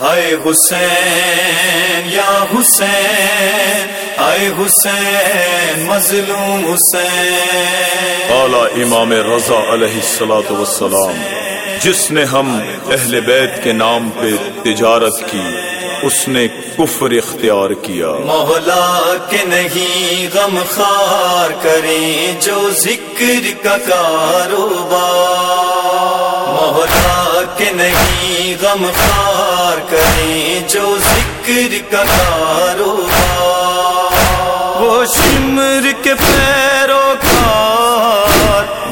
ہائے حسین یا حسین ہائے حسین مظلوم حسین۔ اعلی امام رضا علیہ السلاۃ وسلام جس نے ہم اہل بیت کے نام پہ تجارت کی اس نے کفر اختیار کیا۔ مولا کے نہیں غم خار کریں جو ذکر کا کاروبار۔ مولا کے نہیں غم خار کریں جو ذکر کا کاروبار وہ شمر کے پیروکار،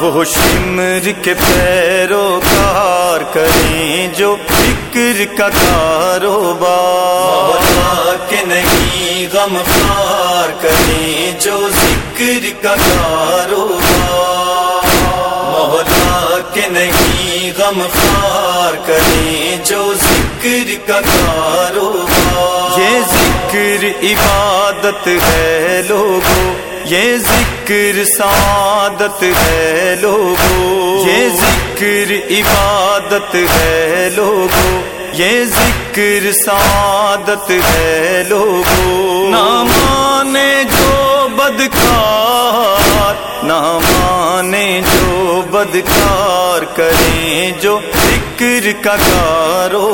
وہ شمر کے پیروکار کریں جو فکر کا کاروبار کے نہیں غم خار کریں جو ذکر کا کاروبار مولا کے نہیں غم خار کریں جو ذکر کا کاروبار یہ ذکر عبادت ہے لوگوں یہ ذکر سعادت ہے لوگو۔ یہ ذکر عبادت ہے لوگو، یہ ذکر سعادت ہے لوگو۔ نہ مانے جو بدکار نہ جو بدکار کریں جو ذکر کا کاروبار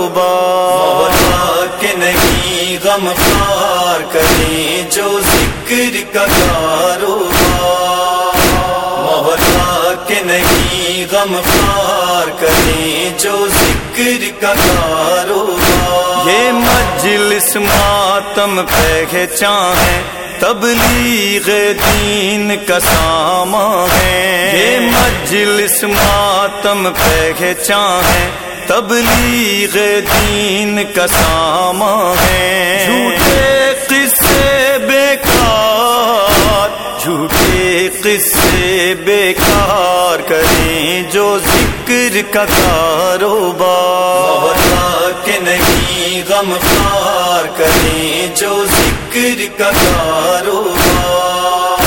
کے نہیں غم خار کریں جو ذکر کا کاروبار مولا کے نہیں غم خار کریں جو ذکر کا کاروبار یہ مجلس ماتم پہچان ہے تبلیغ دین کا سامان ہے۔ یہ مجلس ماتم پہچان ہے۔ تبلیغ دین کا سامان ہے۔ جھوٹے قصے بیکار، جھوٹے قصے بیکار کریں جو ذکر کا کاروبار۔ کے نہیں، غم خار کریں جو ذکر کا کاروبار۔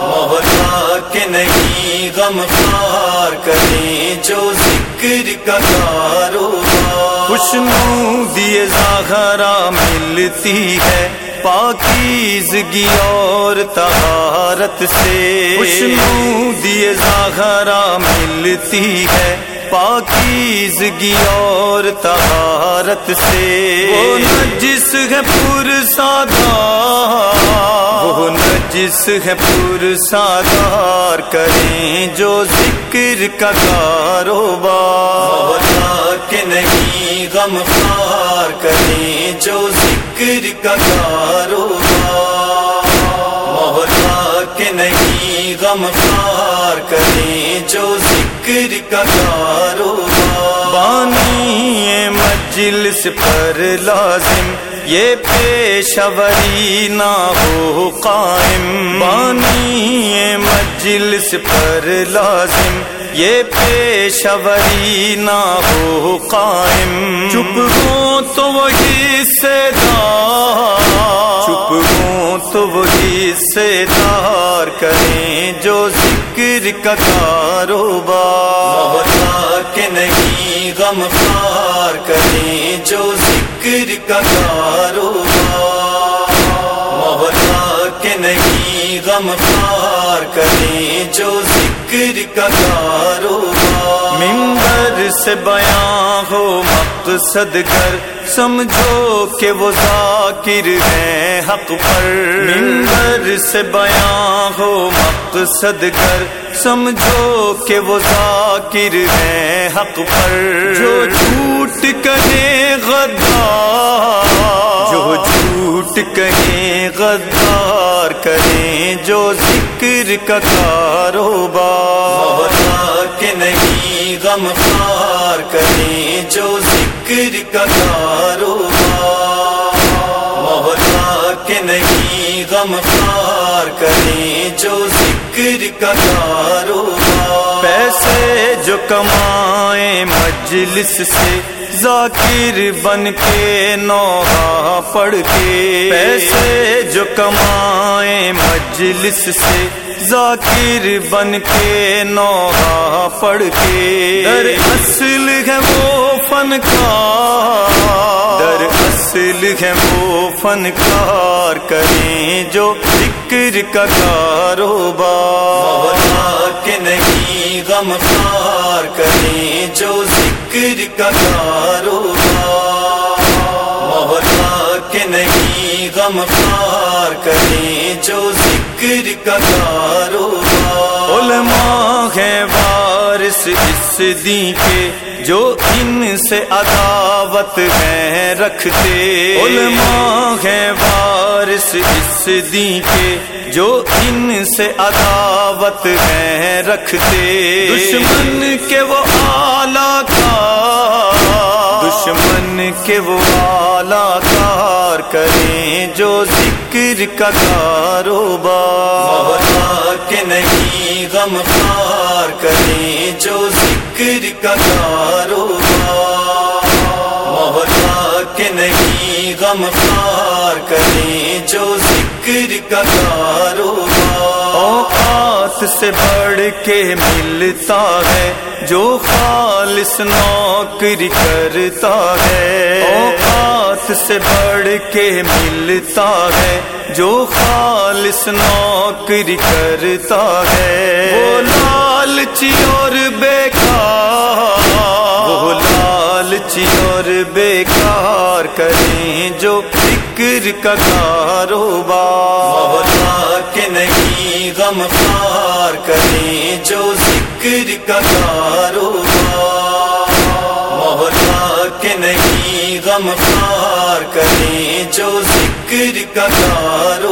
مولا کے نہیں غم خار کریں جو ذکر کا کاروبار۔ خوشنو دیے زاغرا ملتی ہے، پاکیزگی اور تہارت سے۔ خوشنو دیے زاغرا ملتی ہے پاکیزگی اور تہارت سے۔ وہ نجس ہے پور سادار وہ نجس ہے پور سادار کریں جو ذکر کا کاروبار۔ کے نہیں غم خار کریں جو ذکر کا کاروبار۔ مولا کے نہیں غم خار کریں جو ذکر کا کاروبار۔ بانی مجلس پر لازم، یہ پیشوری نہ ہو قائم۔ بانی مجلس پر لازم، یہ پیشوری نہ ہو قائم۔ چپ ہو تو وہی سے دار چپ ہو تو وہی سے دار کریں۔ کا کاروبار۔ کے نہیں غم خار کریں جو ذکر کا کاروبار۔ مولا کے نہیں غم خار کریں جو ذکر کا کاروبار۔ ممبر سے بیاں ہو مقصد کر سمجھو کہ وہ ذاکر ہے حق پر۔ ممبر سے بیاں ہو مقصد کر سمجھو کہ وہ ذاکر ہے حق پر۔ جو جھوٹ کہے غدار۔ جو جھوٹ کہیں غدار کریں جو ذکر کا کاروبار۔ کے نہیں، غم خار کریں جو ذکر کا کاروبار۔ مولا کے نہیں، غم خار کریں جو ذکر کا کاروبار۔ پیسے جو کمائیں مجلس سے، ذاکر بن کے نوحہ پڑھ کے۔ پیسے جو کمائیں مجلس سے ذاکر بن کے نوحہ پڑھ کے۔ در اصل ہے وہ فنکار۔ در حاصل ہے وہ فنکار کریں جو ذکر کا کاروبار۔ کے نہیں غم خار کریں جو ذکر کا کاروبار۔ نہیں غم خار کریں جو ذکر کا کاروبار علماء ہے وارث اس دین کے جو ان سے عداوت ہے رکھتے علماء ہے وارث اس دین کے جو ان سے عداوت ہے رکھتے دشمن کے وہ آلہ ذکر کا کاروبار۔ کے نہیں غم خار کریں جو ذکر کا کاروبار۔ محلہ کے نہیں غم خار کریں جو ذکر کا کاروبار۔ اوقات سے بڑھ کے ملتا ہے، جو خالص نوکری کرتا ہے۔ اوقات سے بڑھ کے ملتا ہے، جو خالص نوکری کرتا ہے۔ وہ لالچی اور بیکار، وہ لالچی اور بیکار کریں جو فکر کا کاروبار۔ کے نہیں، غم کریں جو ذکر کا کاروبار محلہ کے نہیں، غم خار کریں جو ذکر کا کاروبار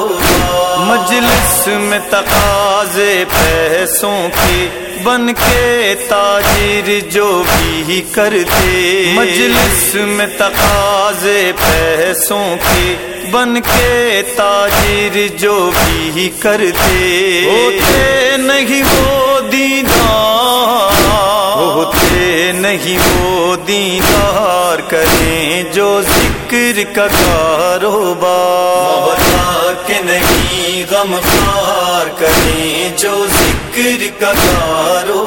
مجلس میں تقاضے پیسوں کے بن کے تاجر جو بھی کرتے۔ مجلس میں تقاضے پیسوں کے بن کے تاجر جو بھی کرتے۔ ہوتے نہیں وہ دیدار ہوتے نہیں وہ دیدار کریں جو ذکر کا کاروبار کے نہیں غم خار کریں جو ذکر کا کاروبار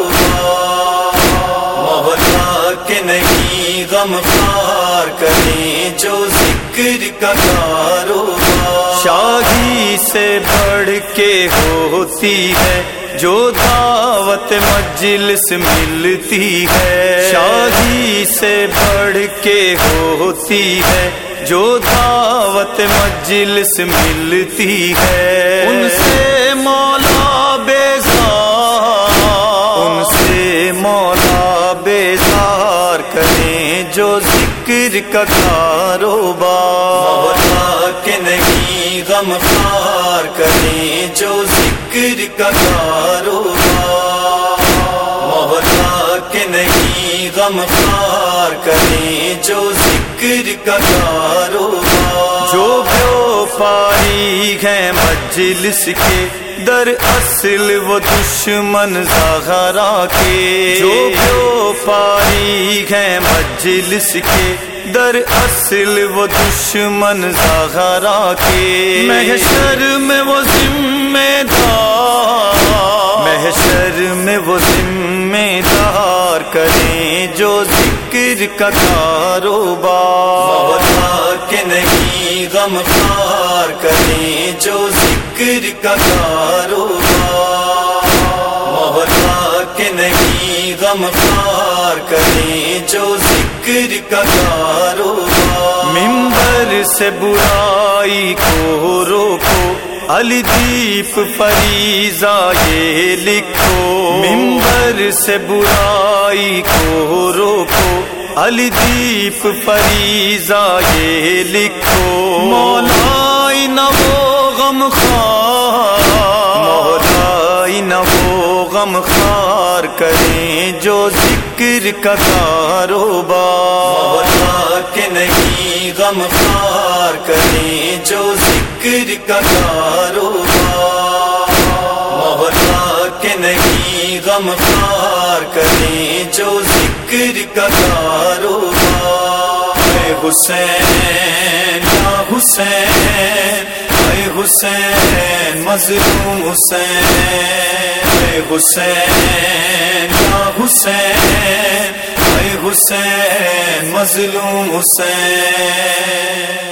محلہ کے نہیں غم خار کریں جو ذکر کا کاروبار شادی سے بڑھ کے ہوتی ہے جو دعوت مجلس ملتی ہے شادی سے بڑھ کے ہوتی ہے۔ جو دعوت مجلس ملتی ہے، ان سے مولا بیزار، ان سے مولا بیزار کریں جو ذکر کا کاروبار۔ کے نہیں غم خار کریں جو ذکر کا کاروبار محلہ کے نہیں غم خار کریں جو ذکر کا کاروبار جو پاری ہے مجلس کے، در اصل وہ دشمن زہرا کے۔ جو پاری ہے مجلس کے در اصل وہ دشمن زہرا کے محشر میں وہ ذمہ دار محشر میں وہ ذمہ دار کریں جو ذکر کا کاروبار۔ کے نہیں غم خار کریں جو ذکر کا کاروبار۔ نہیں غم خار کریں جو ذکر کا کاروبار۔ ممبر سے برائی کو روکو، علی دیپ فریضا یہ لکھو۔ ممبر سے برائی کو روکو، علی دیپ فریضا یہ لکھو۔ مولا نہ وہ غم خار ذکر کا کاروبار کے نہیں غم خار کریں جو ذکر کا کاروبار محلہ کے نہیں غم خار کریں جو ذکر کا کاروبار حسین، یا حسین حسین مظلوم حسین اے حسین یا حسین اے حسین مظلوم حسین۔